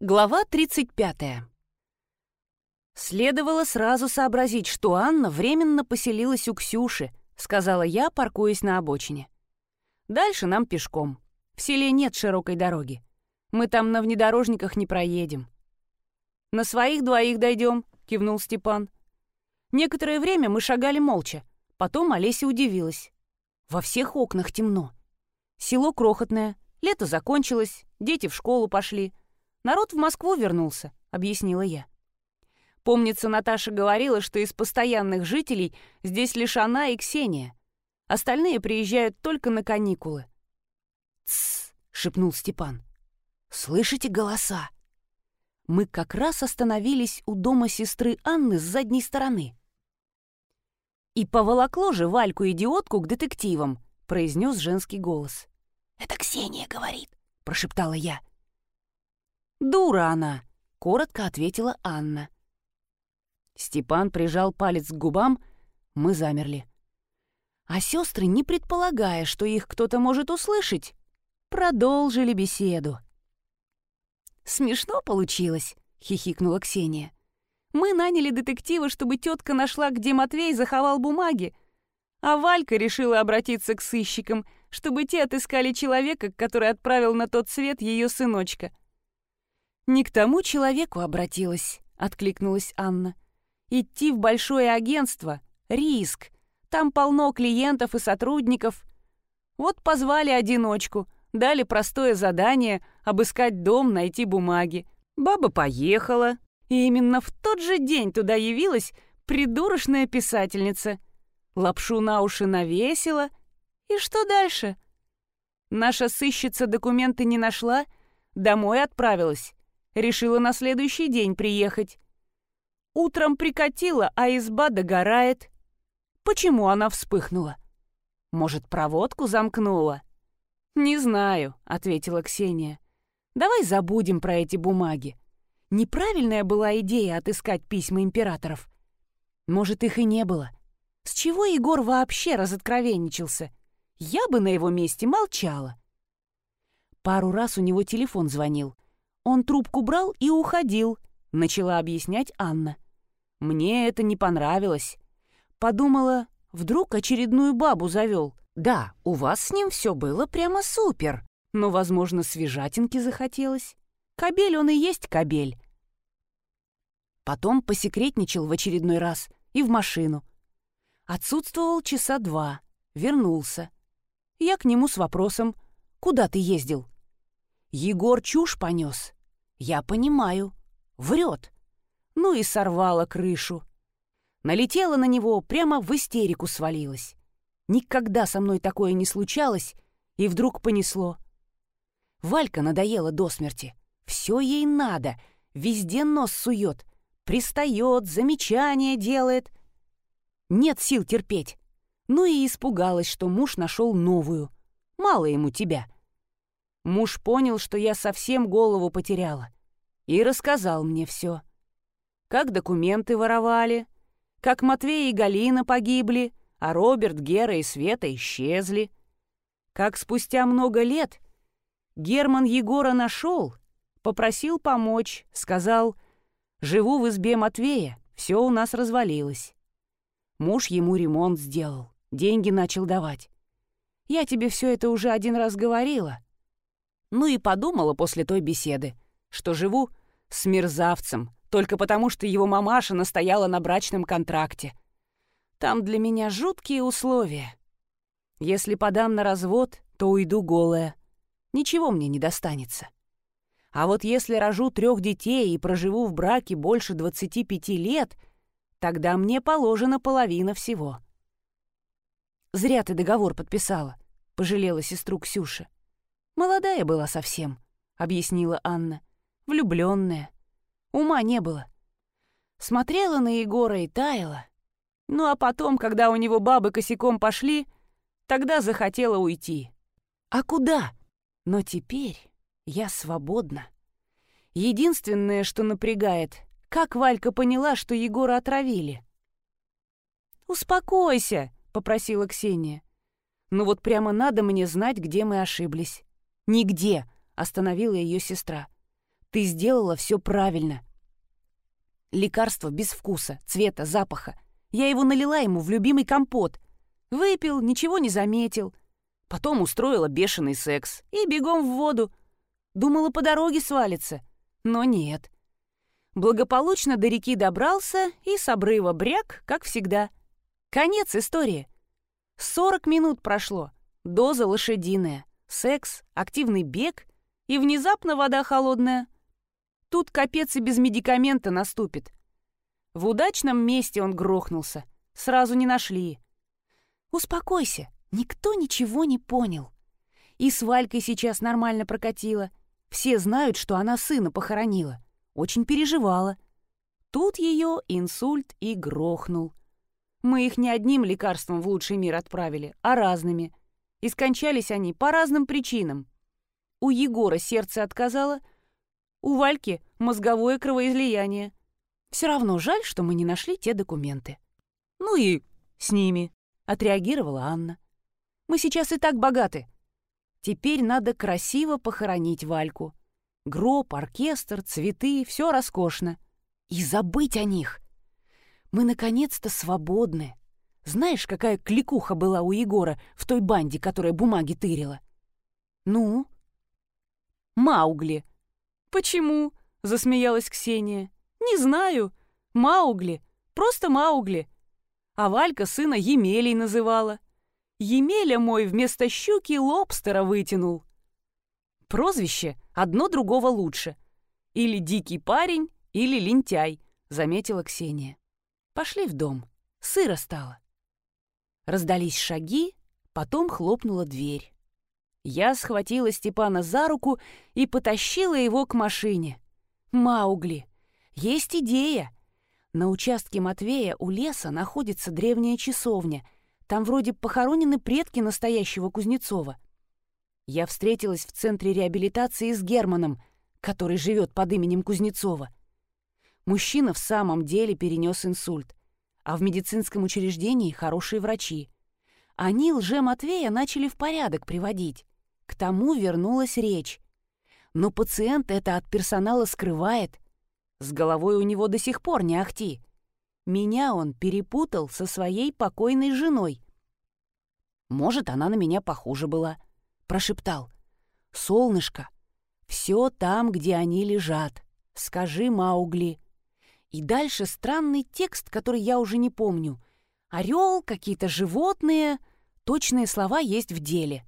Глава 35. «Следовало сразу сообразить, что Анна временно поселилась у Ксюши», сказала я, паркуясь на обочине. «Дальше нам пешком. В селе нет широкой дороги. Мы там на внедорожниках не проедем». «На своих двоих дойдем», — кивнул Степан. Некоторое время мы шагали молча. Потом Олеся удивилась. Во всех окнах темно. Село крохотное, лето закончилось, дети в школу пошли — Народ в Москву вернулся», — объяснила я. Помнится, Наташа говорила, что из постоянных жителей здесь лишь она и Ксения. Остальные приезжают только на каникулы. «Тссс!» — шепнул Степан. «Слышите голоса?» Мы как раз остановились у дома сестры Анны с задней стороны. «И поволокло же Вальку-идиотку к детективам», — произнес женский голос. «Это Ксения говорит», — прошептала я. «Дура она!» — коротко ответила Анна. Степан прижал палец к губам, мы замерли. А сестры, не предполагая, что их кто-то может услышать, продолжили беседу. «Смешно получилось», — хихикнула Ксения. «Мы наняли детектива, чтобы тетка нашла, где Матвей заховал бумаги, а Валька решила обратиться к сыщикам, чтобы те отыскали человека, который отправил на тот свет ее сыночка. «Не к тому человеку обратилась», — откликнулась Анна. «Идти в большое агентство — риск. Там полно клиентов и сотрудников. Вот позвали одиночку, дали простое задание — обыскать дом, найти бумаги. Баба поехала, и именно в тот же день туда явилась придурочная писательница. Лапшу на уши навесила. И что дальше? Наша сыщица документы не нашла, домой отправилась. Решила на следующий день приехать. Утром прикатила, а изба догорает. Почему она вспыхнула? Может, проводку замкнула? «Не знаю», — ответила Ксения. «Давай забудем про эти бумаги. Неправильная была идея отыскать письма императоров. Может, их и не было. С чего Егор вообще разоткровенничался? Я бы на его месте молчала». Пару раз у него телефон звонил. Он трубку брал и уходил, начала объяснять Анна. Мне это не понравилось. Подумала, вдруг очередную бабу завел. Да, у вас с ним все было прямо супер, но, возможно, свежатинки захотелось. Кобель он и есть кобель. Потом посекретничал в очередной раз и в машину. Отсутствовал часа два, вернулся. Я к нему с вопросом «Куда ты ездил?» Егор чушь понес. Я понимаю. Врет. Ну и сорвала крышу. Налетела на него, прямо в истерику свалилась. Никогда со мной такое не случалось, и вдруг понесло. Валька надоела до смерти. Все ей надо, везде нос сует, пристает, замечания делает. Нет сил терпеть. Ну и испугалась, что муж нашел новую. Мало ему тебя. Муж понял, что я совсем голову потеряла, и рассказал мне все. Как документы воровали, как Матвей и Галина погибли, а Роберт, Гера и Света исчезли. Как спустя много лет Герман Егора нашел, попросил помочь, сказал, «Живу в избе Матвея, все у нас развалилось». Муж ему ремонт сделал, деньги начал давать. Я тебе все это уже один раз говорила. Ну и подумала после той беседы, что живу с мерзавцем, только потому что его мамаша настояла на брачном контракте. Там для меня жуткие условия. Если подам на развод, то уйду голая. Ничего мне не достанется. А вот если рожу трех детей и проживу в браке больше 25 лет, тогда мне положена половина всего. «Зря ты договор подписала», — пожалела сестру Ксюша. «Молодая была совсем», — объяснила Анна. «Влюбленная. Ума не было. Смотрела на Егора и таяла. Ну а потом, когда у него бабы косяком пошли, тогда захотела уйти. А куда? Но теперь я свободна. Единственное, что напрягает, как Валька поняла, что Егора отравили. «Успокойся», — попросила Ксения. «Ну вот прямо надо мне знать, где мы ошиблись. «Нигде!» — остановила ее сестра. Ты сделала все правильно. Лекарство без вкуса, цвета, запаха. Я его налила ему в любимый компот. Выпил, ничего не заметил. Потом устроила бешеный секс и бегом в воду. Думала, по дороге свалится. Но нет. Благополучно до реки добрался и с обрыва бряк, как всегда. Конец истории. Сорок минут прошло. Доза лошадиная. Секс, активный бег и внезапно вода холодная. Тут капец и без медикамента наступит. В удачном месте он грохнулся. Сразу не нашли. Успокойся, никто ничего не понял. И с Валькой сейчас нормально прокатила. Все знают, что она сына похоронила. Очень переживала. Тут ее инсульт и грохнул. Мы их не одним лекарством в лучший мир отправили, а разными. И скончались они по разным причинам. У Егора сердце отказало, у Вальки мозговое кровоизлияние. Все равно жаль, что мы не нашли те документы. Ну и с ними, отреагировала Анна. Мы сейчас и так богаты. Теперь надо красиво похоронить Вальку. Гроб, оркестр, цветы — все роскошно. И забыть о них. Мы наконец-то свободны. Знаешь, какая кликуха была у Егора в той банде, которая бумаги тырила? Ну? Маугли. Почему? Засмеялась Ксения. Не знаю. Маугли. Просто Маугли. А Валька сына Емелей называла. Емеля мой вместо щуки лобстера вытянул. Прозвище одно другого лучше. Или дикий парень, или лентяй, заметила Ксения. Пошли в дом. Сыро стало. Раздались шаги, потом хлопнула дверь. Я схватила Степана за руку и потащила его к машине. «Маугли! Есть идея!» На участке Матвея у леса находится древняя часовня. Там вроде похоронены предки настоящего Кузнецова. Я встретилась в центре реабилитации с Германом, который живет под именем Кузнецова. Мужчина в самом деле перенес инсульт, а в медицинском учреждении хорошие врачи. Они лже-Матвея начали в порядок приводить. К тому вернулась речь. Но пациент это от персонала скрывает. С головой у него до сих пор не ахти. Меня он перепутал со своей покойной женой. Может, она на меня похуже была — прошептал. «Солнышко, все там, где они лежат. Скажи Маугли». И дальше странный текст, который я уже не помню. Орел, какие-то животные. Точные слова есть в деле.